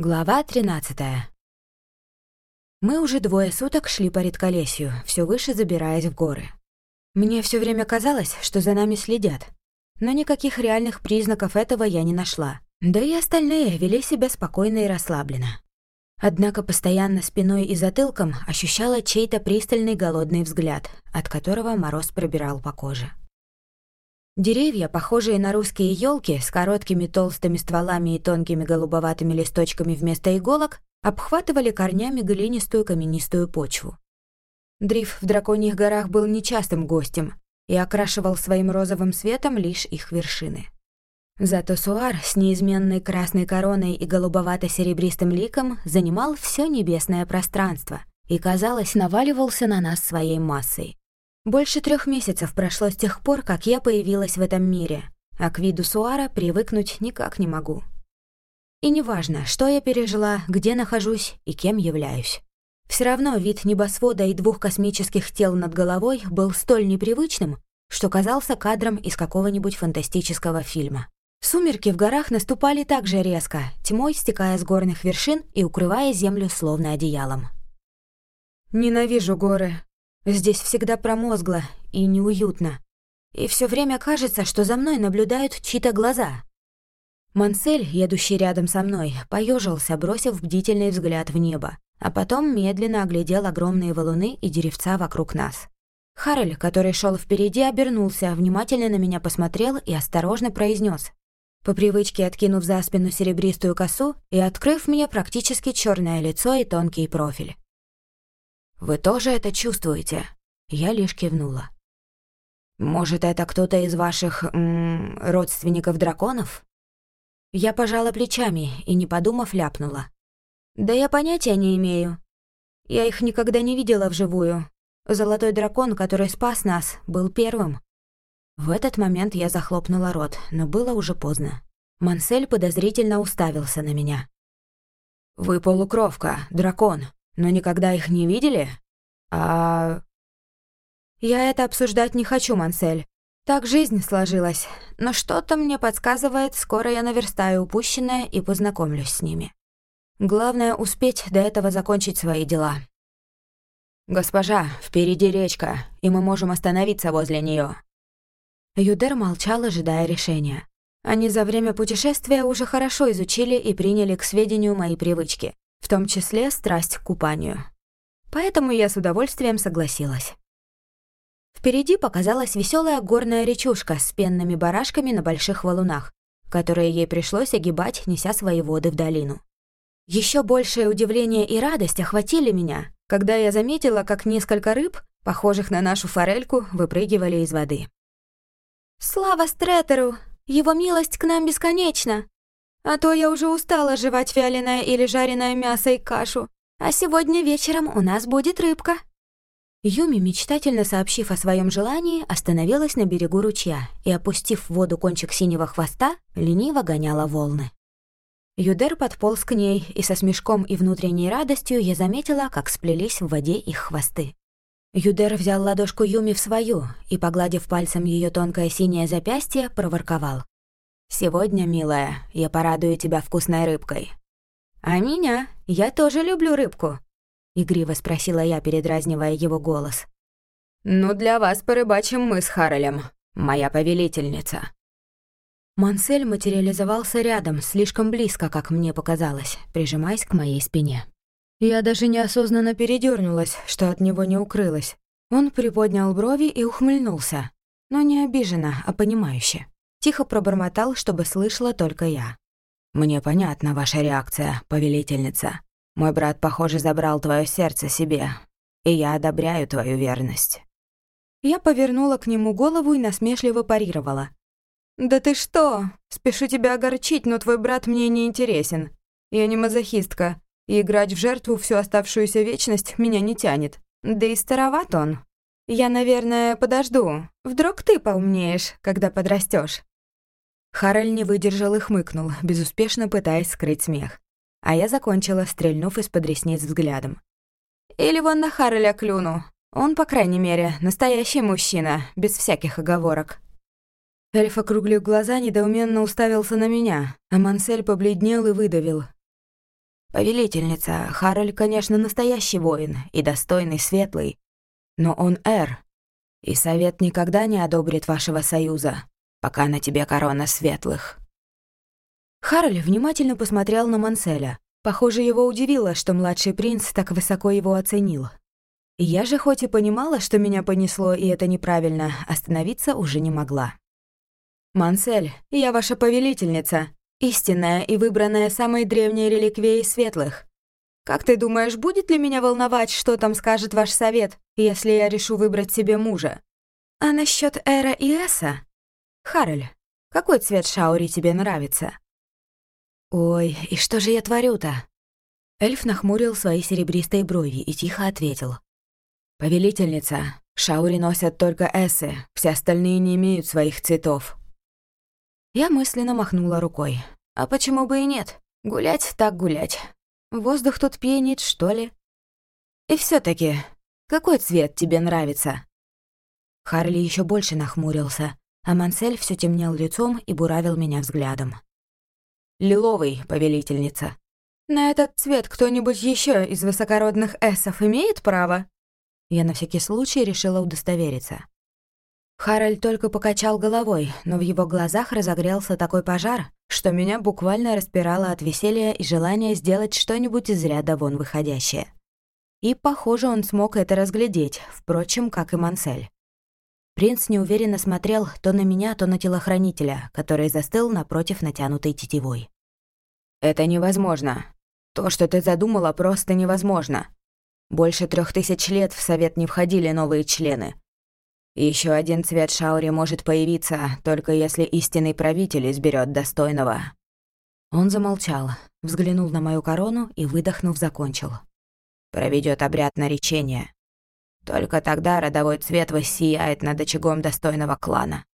Глава 13 Мы уже двое суток шли по редколесью, все выше забираясь в горы. Мне все время казалось, что за нами следят, но никаких реальных признаков этого я не нашла. Да и остальные вели себя спокойно и расслабленно. Однако постоянно спиной и затылком ощущала чей-то пристальный голодный взгляд, от которого мороз пробирал по коже. Деревья, похожие на русские елки с короткими толстыми стволами и тонкими голубоватыми листочками вместо иголок, обхватывали корнями глинистую каменистую почву. Дриф в Драконьих горах был нечастым гостем и окрашивал своим розовым светом лишь их вершины. Зато Суар с неизменной красной короной и голубовато-серебристым ликом занимал все небесное пространство и, казалось, наваливался на нас своей массой. Больше трех месяцев прошло с тех пор, как я появилась в этом мире, а к виду Суара привыкнуть никак не могу. И неважно, что я пережила, где нахожусь и кем являюсь. Все равно вид небосвода и двух космических тел над головой был столь непривычным, что казался кадром из какого-нибудь фантастического фильма. Сумерки в горах наступали так же резко, тьмой стекая с горных вершин и укрывая землю словно одеялом. «Ненавижу горы», Здесь всегда промозгло и неуютно. И все время кажется, что за мной наблюдают чьи-то глаза. Мансель, едущий рядом со мной, поежился, бросив бдительный взгляд в небо, а потом медленно оглядел огромные валуны и деревца вокруг нас. Харрель, который шел впереди, обернулся, внимательно на меня посмотрел и осторожно произнес, по привычке откинув за спину серебристую косу и открыв мне практически черное лицо и тонкий профиль. Вы тоже это чувствуете?» Я лишь кивнула. «Может, это кто-то из ваших... М -м, родственников драконов?» Я пожала плечами и, не подумав, ляпнула. «Да я понятия не имею. Я их никогда не видела вживую. Золотой дракон, который спас нас, был первым». В этот момент я захлопнула рот, но было уже поздно. Мансель подозрительно уставился на меня. «Вы полукровка, дракон», но никогда их не видели? А... Я это обсуждать не хочу, Мансель. Так жизнь сложилась. Но что-то мне подсказывает, скоро я наверстаю упущенное и познакомлюсь с ними. Главное успеть до этого закончить свои дела. «Госпожа, впереди речка, и мы можем остановиться возле нее. Юдер молчал, ожидая решения. Они за время путешествия уже хорошо изучили и приняли к сведению мои привычки в том числе страсть к купанию. Поэтому я с удовольствием согласилась. Впереди показалась веселая горная речушка с пенными барашками на больших валунах, которые ей пришлось огибать, неся свои воды в долину. Еще большее удивление и радость охватили меня, когда я заметила, как несколько рыб, похожих на нашу форельку, выпрыгивали из воды. «Слава Стретеру! Его милость к нам бесконечна!» А то я уже устала жевать вяленое или жареное мясо и кашу. А сегодня вечером у нас будет рыбка». Юми, мечтательно сообщив о своем желании, остановилась на берегу ручья и, опустив в воду кончик синего хвоста, лениво гоняла волны. Юдер подполз к ней, и со смешком и внутренней радостью я заметила, как сплелись в воде их хвосты. Юдер взял ладошку Юми в свою и, погладив пальцем ее тонкое синее запястье, проворковал. «Сегодня, милая, я порадую тебя вкусной рыбкой». «А меня? Я тоже люблю рыбку», — игриво спросила я, передразнивая его голос. «Ну, для вас порыбачим мы с Харрелем, моя повелительница». Мансель материализовался рядом, слишком близко, как мне показалось, прижимаясь к моей спине. Я даже неосознанно передернулась, что от него не укрылась. Он приподнял брови и ухмыльнулся, но не обиженно, а понимающе. Тихо пробормотал, чтобы слышала только я. «Мне понятна ваша реакция, повелительница. Мой брат, похоже, забрал твое сердце себе, и я одобряю твою верность». Я повернула к нему голову и насмешливо парировала. «Да ты что? Спешу тебя огорчить, но твой брат мне не интересен. Я не мазохистка, и играть в жертву всю оставшуюся вечность меня не тянет. Да и староват он. Я, наверное, подожду. Вдруг ты поумнеешь, когда подрастешь. Хараль не выдержал и хмыкнул, безуспешно пытаясь скрыть смех. А я закончила, стрельнув из-под ресниц взглядом. «Или вон на Хараля клюну. Он, по крайней мере, настоящий мужчина, без всяких оговорок». Эльф, округлив глаза, недоуменно уставился на меня, а Мансель побледнел и выдавил. «Повелительница, Хараль, конечно, настоящий воин и достойный, светлый, но он Эр, и совет никогда не одобрит вашего союза, пока на тебе корона светлых». Хараль внимательно посмотрел на Манселя. Похоже, его удивило, что младший принц так высоко его оценил. Я же хоть и понимала, что меня понесло, и это неправильно, остановиться уже не могла. «Мансель, я ваша повелительница, истинная и выбранная самой древней реликвией светлых. Как ты думаешь, будет ли меня волновать, что там скажет ваш совет, если я решу выбрать себе мужа? А насчет Эра и Эса? Хараль, какой цвет Шаури тебе нравится?» «Ой, и что же я творю-то?» Эльф нахмурил свои серебристые брови и тихо ответил. «Повелительница, Шаури носят только эсы, все остальные не имеют своих цветов». Я мысленно махнула рукой. «А почему бы и нет? Гулять так гулять. Воздух тут пьянит, что ли?» «И все таки какой цвет тебе нравится?» Харли еще больше нахмурился, а Мансель все темнел лицом и буравил меня взглядом. Лиловый, повелительница. На этот цвет кто-нибудь еще из высокородных эсов имеет право? Я на всякий случай решила удостовериться. Харальд только покачал головой, но в его глазах разогрелся такой пожар, что меня буквально распирало от веселья и желания сделать что-нибудь из ряда вон выходящее. И, похоже, он смог это разглядеть, впрочем, как и Мансель. Принц неуверенно смотрел то на меня, то на телохранителя, который застыл напротив натянутой тетивой. «Это невозможно. То, что ты задумала, просто невозможно. Больше трех тысяч лет в Совет не входили новые члены. Еще один цвет Шаури может появиться, только если истинный правитель изберет достойного». Он замолчал, взглянул на мою корону и, выдохнув, закончил. Проведет обряд наречения. Только тогда родовой цвет воссияет над очагом достойного клана.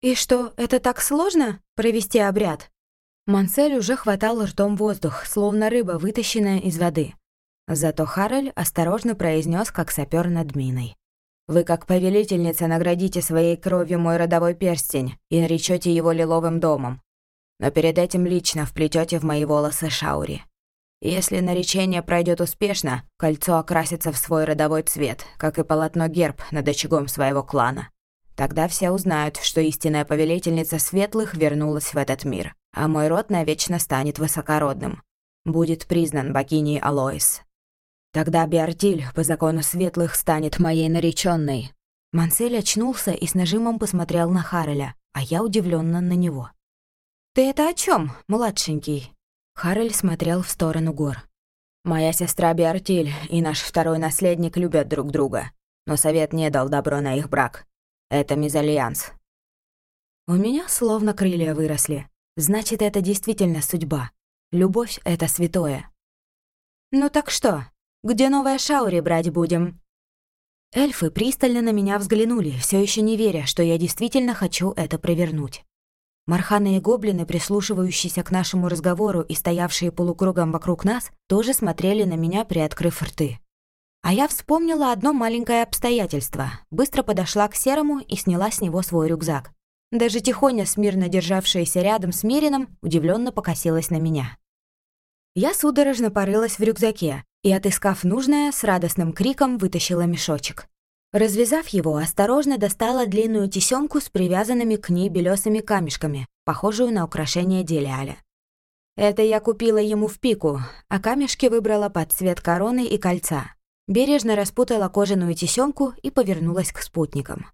«И что, это так сложно, провести обряд?» Мансель уже хватал ртом воздух, словно рыба, вытащенная из воды. Зато Хараль осторожно произнес, как сапер над миной. «Вы, как повелительница, наградите своей кровью мой родовой перстень и наречете его лиловым домом. Но перед этим лично вплетете в мои волосы шаури. Если наречение пройдет успешно, кольцо окрасится в свой родовой цвет, как и полотно герб над очагом своего клана. Тогда все узнают, что истинная повелительница светлых вернулась в этот мир, а мой род навечно станет высокородным. Будет признан богиней Алоис. Тогда Биартиль по закону светлых станет моей нареченной. Мансель очнулся и с нажимом посмотрел на Хареля, а я удивленно на него. «Ты это о чем, младшенький?» Харрель смотрел в сторону гор. «Моя сестра Биартиль и наш второй наследник любят друг друга, но совет не дал добро на их брак. Это мезальянс». У меня словно крылья выросли. Значит, это действительно судьба. Любовь — это святое. «Ну так что, где новая Шаури брать будем?» Эльфы пристально на меня взглянули, все еще не веря, что я действительно хочу это провернуть. Марханы и гоблины, прислушивающиеся к нашему разговору и стоявшие полукругом вокруг нас, тоже смотрели на меня, приоткрыв рты. А я вспомнила одно маленькое обстоятельство. Быстро подошла к Серому и сняла с него свой рюкзак. Даже Тихоня, смирно державшаяся рядом с Мерином, удивленно покосилась на меня. Я судорожно порылась в рюкзаке и, отыскав нужное, с радостным криком вытащила мешочек. Развязав его, осторожно достала длинную тесемку с привязанными к ней белесыми камешками, похожую на украшение Делиаля. Это я купила ему в пику, а камешки выбрала под цвет короны и кольца. Бережно распутала кожаную тесемку и повернулась к спутникам.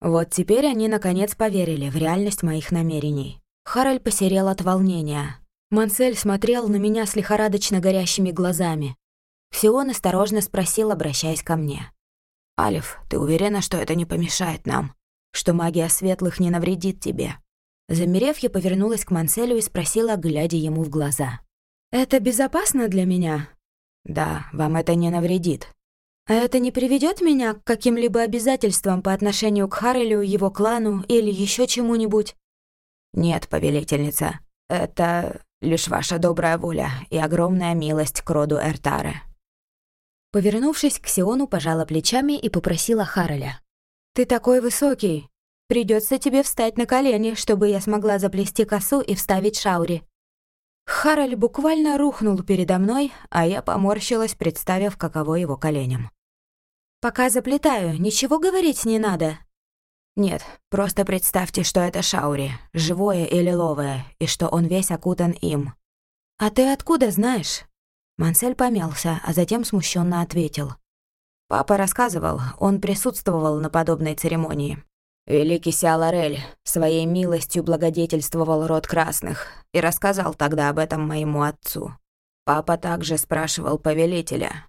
Вот теперь они наконец поверили в реальность моих намерений. Хараль посерел от волнения. Мансель смотрел на меня с лихорадочно горящими глазами. Ксион осторожно спросил, обращаясь ко мне. «Алиф, ты уверена, что это не помешает нам? Что магия светлых не навредит тебе?» Замерев, я повернулась к Манселю и спросила, глядя ему в глаза. «Это безопасно для меня?» «Да, вам это не навредит». «А это не приведет меня к каким-либо обязательствам по отношению к Харрелю, его клану или еще чему-нибудь?» «Нет, повелительница, это лишь ваша добрая воля и огромная милость к роду Эртары». Повернувшись к Сиону, пожала плечами и попросила Хареля. «Ты такой высокий. Придется тебе встать на колени, чтобы я смогла заплести косу и вставить шаури». Хараль буквально рухнул передо мной, а я поморщилась, представив, каково его коленям. «Пока заплетаю, ничего говорить не надо?» «Нет, просто представьте, что это Шаури, живое и лиловое, и что он весь окутан им». «А ты откуда знаешь?» Мансель помялся, а затем смущенно ответил. «Папа рассказывал, он присутствовал на подобной церемонии. Великий Сиаларель своей милостью благодетельствовал род красных и рассказал тогда об этом моему отцу. Папа также спрашивал повелителя».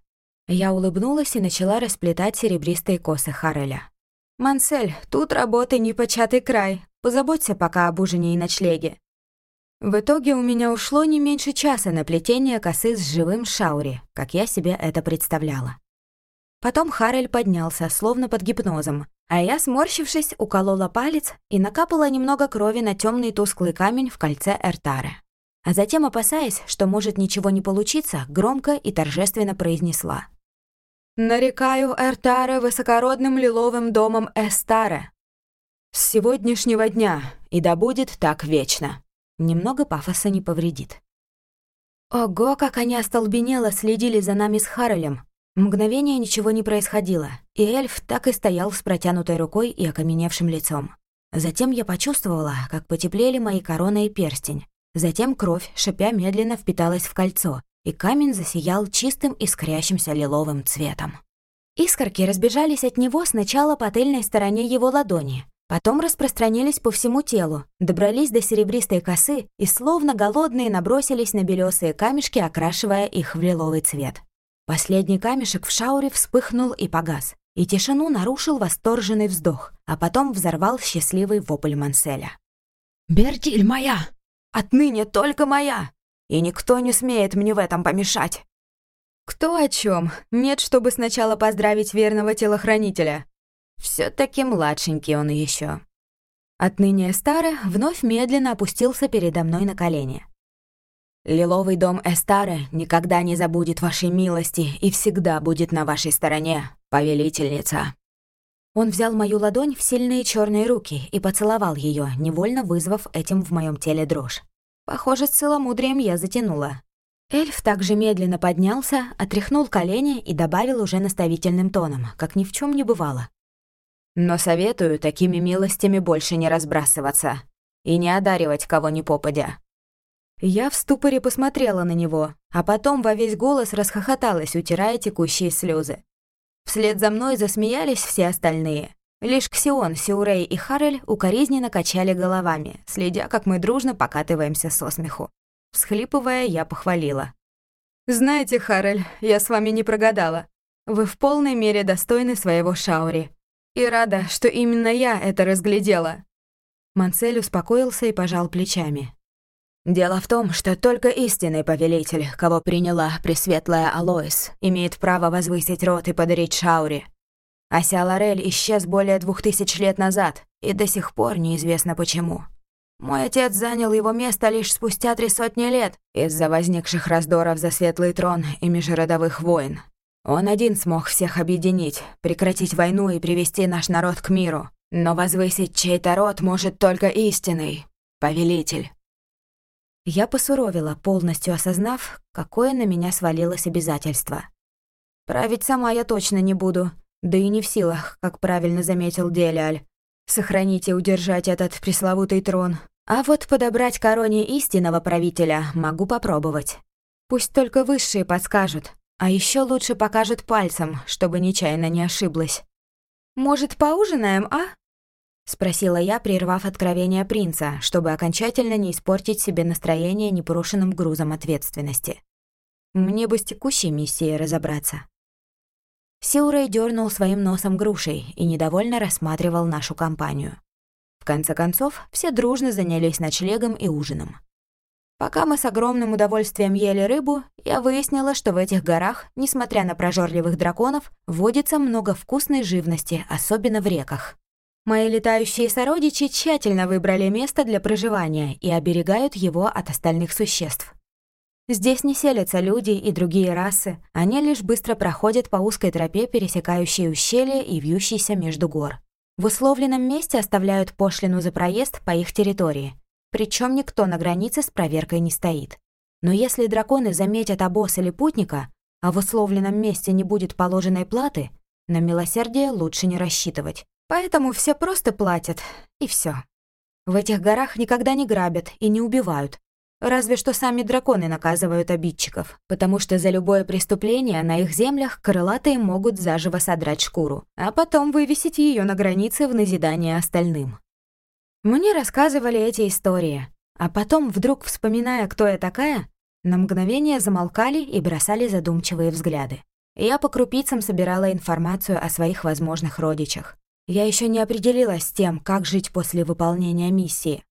Я улыбнулась и начала расплетать серебристые косы Хареля. «Мансель, тут работы непочатый край. Позаботься пока об ужине и ночлеге». В итоге у меня ушло не меньше часа на плетение косы с живым шаури, как я себе это представляла. Потом Харель поднялся, словно под гипнозом, а я, сморщившись, уколола палец и накапала немного крови на темный тусклый камень в кольце Эртары. А затем, опасаясь, что может ничего не получиться, громко и торжественно произнесла. Нарекаю Эртаре высокородным лиловым домом Эстаре. С сегодняшнего дня, и да будет так вечно. Немного пафоса не повредит. Ого, как они остолбенело следили за нами с Харрелем. Мгновение ничего не происходило, и эльф так и стоял с протянутой рукой и окаменевшим лицом. Затем я почувствовала, как потеплели мои корона и перстень. Затем кровь, шипя, медленно впиталась в кольцо, и камень засиял чистым искрящимся лиловым цветом. Искорки разбежались от него сначала по тыльной стороне его ладони, потом распространились по всему телу, добрались до серебристой косы и словно голодные набросились на белесые камешки, окрашивая их в лиловый цвет. Последний камешек в шауре вспыхнул и погас, и тишину нарушил восторженный вздох, а потом взорвал счастливый вопль Манселя. «Бертиль моя! Отныне только моя! и никто не смеет мне в этом помешать». «Кто о чем? Нет, чтобы сначала поздравить верного телохранителя. Все таки младшенький он еще. Отныне Эстара вновь медленно опустился передо мной на колени. «Лиловый дом Эстары никогда не забудет вашей милости и всегда будет на вашей стороне, повелительница». Он взял мою ладонь в сильные черные руки и поцеловал ее, невольно вызвав этим в моем теле дрожь. Похоже, с целомудрием я затянула. Эльф также медленно поднялся, отряхнул колени и добавил уже наставительным тоном, как ни в чем не бывало. «Но советую такими милостями больше не разбрасываться и не одаривать кого ни попадя». Я в ступоре посмотрела на него, а потом во весь голос расхохоталась, утирая текущие слезы. Вслед за мной засмеялись все остальные. Лишь Ксион, Сиурей и Харель укоризненно качали головами, следя, как мы дружно покатываемся со смеху. Всхлипывая, я похвалила. «Знаете, Харель, я с вами не прогадала. Вы в полной мере достойны своего Шаури. И рада, что именно я это разглядела». Мансель успокоился и пожал плечами. «Дело в том, что только истинный повелитель, кого приняла Пресветлая Алоис, имеет право возвысить род и подарить Шаури. Ася Лорель исчез более двух тысяч лет назад, и до сих пор неизвестно почему. Мой отец занял его место лишь спустя три сотни лет из-за возникших раздоров за Светлый Трон и межродовых войн. Он один смог всех объединить, прекратить войну и привести наш народ к миру. Но возвысить чей-то род может только истинный повелитель. Я посуровила, полностью осознав, какое на меня свалилось обязательство. Править сама я точно не буду, да и не в силах, как правильно заметил Делиаль, сохранить и удержать этот пресловутый трон. А вот подобрать короне истинного правителя могу попробовать. Пусть только высшие подскажут, а еще лучше покажут пальцем, чтобы нечаянно не ошиблась. «Может, поужинаем, а?» — спросила я, прервав откровение принца, чтобы окончательно не испортить себе настроение непрошенным грузом ответственности. Мне бы с текущей миссией разобраться. Сиурей дернул своим носом грушей и недовольно рассматривал нашу компанию. В конце концов, все дружно занялись ночлегом и ужином. Пока мы с огромным удовольствием ели рыбу, я выяснила, что в этих горах, несмотря на прожорливых драконов, водится много вкусной живности, особенно в реках. Мои летающие сородичи тщательно выбрали место для проживания и оберегают его от остальных существ. Здесь не селятся люди и другие расы, они лишь быстро проходят по узкой тропе, пересекающей ущелье и вьющейся между гор. В условленном месте оставляют пошлину за проезд по их территории. Причем никто на границе с проверкой не стоит. Но если драконы заметят обоз или путника, а в условленном месте не будет положенной платы, на милосердие лучше не рассчитывать. Поэтому все просто платят, и все. В этих горах никогда не грабят и не убивают. Разве что сами драконы наказывают обидчиков, потому что за любое преступление на их землях крылатые могут заживо содрать шкуру, а потом вывесить ее на границе в назидание остальным. Мне рассказывали эти истории, а потом, вдруг вспоминая, кто я такая, на мгновение замолкали и бросали задумчивые взгляды. Я по крупицам собирала информацию о своих возможных родичах. Я еще не определилась с тем, как жить после выполнения миссии.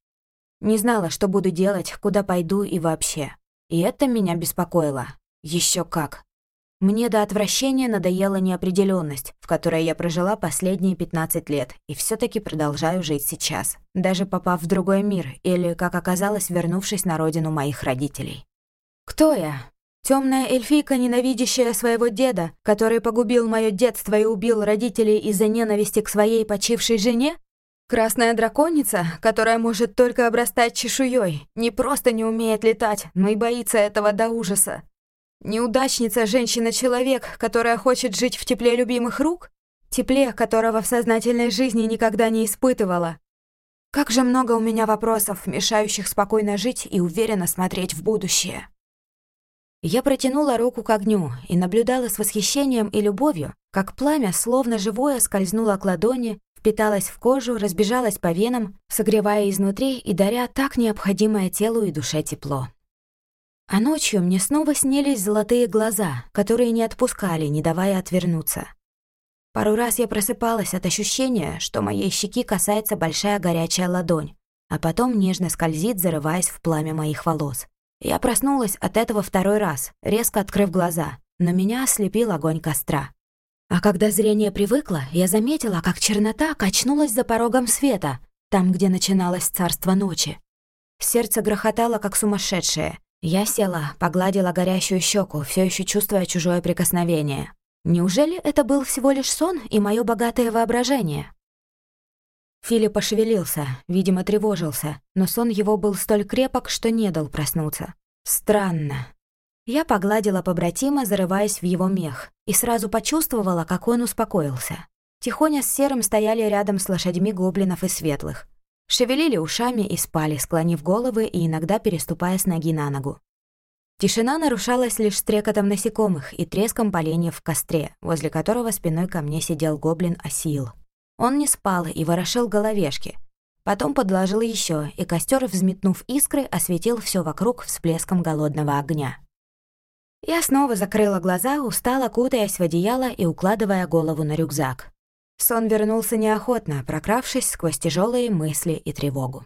Не знала, что буду делать, куда пойду и вообще. И это меня беспокоило. Еще как. Мне до отвращения надоела неопределенность, в которой я прожила последние 15 лет, и все таки продолжаю жить сейчас, даже попав в другой мир или, как оказалось, вернувшись на родину моих родителей. Кто я? Темная эльфийка, ненавидящая своего деда, который погубил мое детство и убил родителей из-за ненависти к своей почившей жене? Красная драконица, которая может только обрастать чешуей, не просто не умеет летать, но и боится этого до ужаса. Неудачница женщина-человек, которая хочет жить в тепле любимых рук, тепле, которого в сознательной жизни никогда не испытывала. Как же много у меня вопросов, мешающих спокойно жить и уверенно смотреть в будущее. Я протянула руку к огню и наблюдала с восхищением и любовью, как пламя, словно живое, скользнуло к ладони, впиталось в кожу, разбежалось по венам, согревая изнутри и даря так необходимое телу и душе тепло. А ночью мне снова снились золотые глаза, которые не отпускали, не давая отвернуться. Пару раз я просыпалась от ощущения, что моей щеки касается большая горячая ладонь, а потом нежно скользит, зарываясь в пламя моих волос. Я проснулась от этого второй раз, резко открыв глаза, но меня ослепил огонь костра. А когда зрение привыкло, я заметила, как чернота качнулась за порогом света, там, где начиналось царство ночи. Сердце грохотало, как сумасшедшее. Я села, погладила горящую щеку, все еще чувствуя чужое прикосновение. Неужели это был всего лишь сон и мое богатое воображение? Филипп пошевелился, видимо, тревожился, но сон его был столь крепок, что не дал проснуться. Странно. Я погладила побратима, зарываясь в его мех, и сразу почувствовала, как он успокоился. Тихоня с Серым стояли рядом с лошадьми гоблинов и светлых. Шевелили ушами и спали, склонив головы и иногда переступая с ноги на ногу. Тишина нарушалась лишь стрекотом насекомых и треском поленьев в костре, возле которого спиной ко мне сидел гоблин Осил. Он не спал и ворошил головешки. Потом подложил еще, и костер, взметнув искры, осветил все вокруг всплеском голодного огня. Я снова закрыла глаза, устала, кутаясь в одеяло и укладывая голову на рюкзак. Сон вернулся неохотно, прокравшись сквозь тяжелые мысли и тревогу.